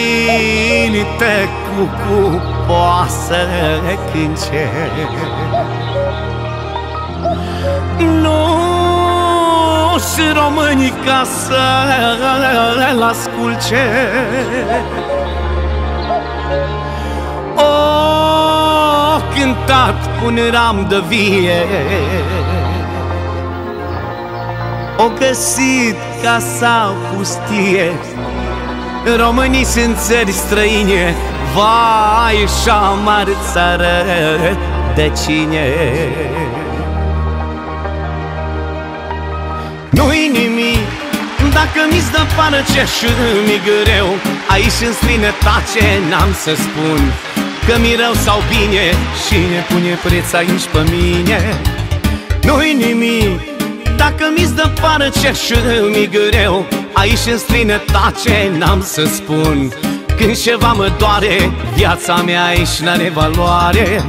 Cântă cu poasă cânce Nu sunt români ca să-l asculce O cântat cu un ram de vie O găsit casa pustie. Românii sunt țări străine. Vai și șamar țară de cine? Nu-i nimic. Dacă mi-ți dă pară ce și mi greu? Aici în străinătate n-am să spun Că mi rău sau bine. Și ne pune preț aici pe mine. Nu-i nimic Dacă mi-ți dă pară ce și mi greu Aici în străinătate n-am să spun. Când ceva mă doare Viața mea aici n-are valoare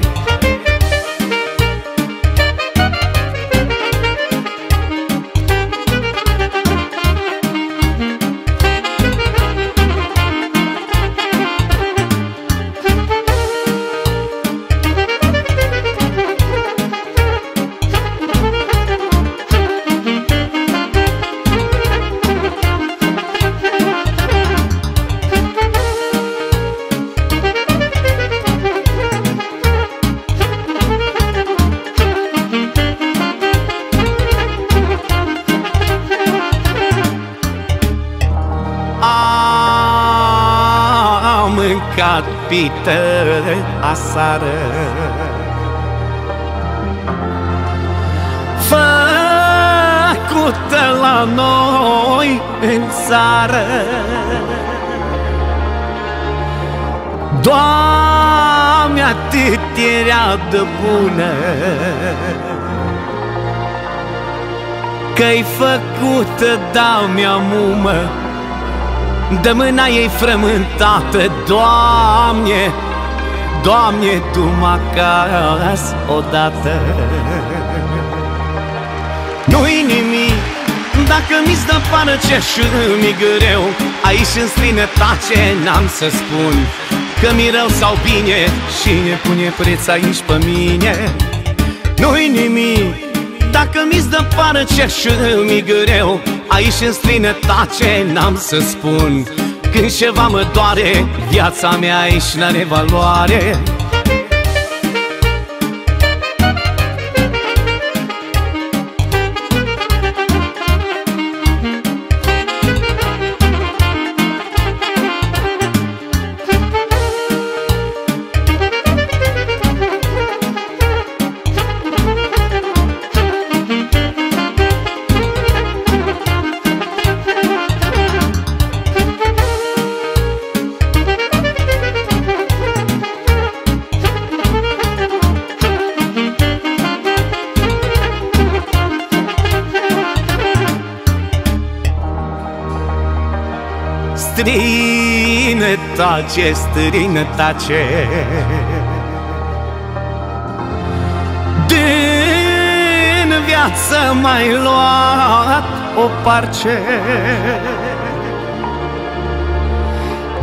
mâncat pită asară. Făcută la noi în țară. Doamne, atât era de bună Că-i făcută, da mi-a mumă de mâna ei frământată, Doamne, Doamne, Tu mă acasă odată. Nu-i nimic dacă mi-ți dă pară ce și mi greu. Aici în străinătate n-am să spun Că mi rău sau bine. Și ne pune preț aici pe mine. Nu-i nimic dacă mi-ți dă pară ce și mi greu. Aici în străinătate n-am să spun. Când ceva mă doare Viața mea aici n-are valoare Străinătate, străinătate Din viață mai luat o parce.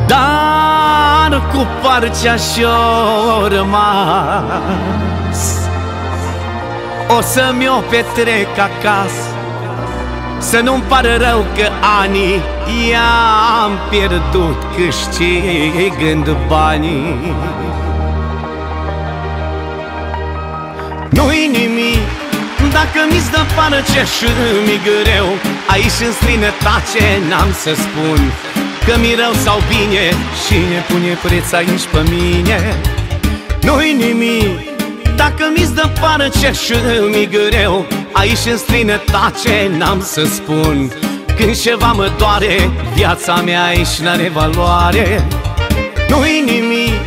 Dar cu parcea și-o rămas. O să-mi o petrec acasă să nu-mi pară rău că anii I-am pierdut câștigând banii. Nu-i nimic dacă mi-ți dă pară ce și mi greu. Aici în străinătate n-am să spun Că mi rău sau bine și ne pune preț aici pe mine. Nu-i nimic dacă mi-ți dă pară ce și mi greu. Aici în străinătate n-am să spun. Când ceva mă doare Viața mea aici n-are valoare. Nu-i nimic.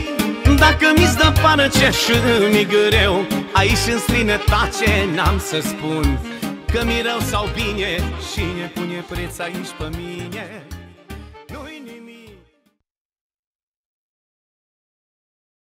Dacă mi-ți dă pară ce și mi greu. Aici în străinătate n-am să spun. Că mi rău sau bine Și ne pune preț aici pe mine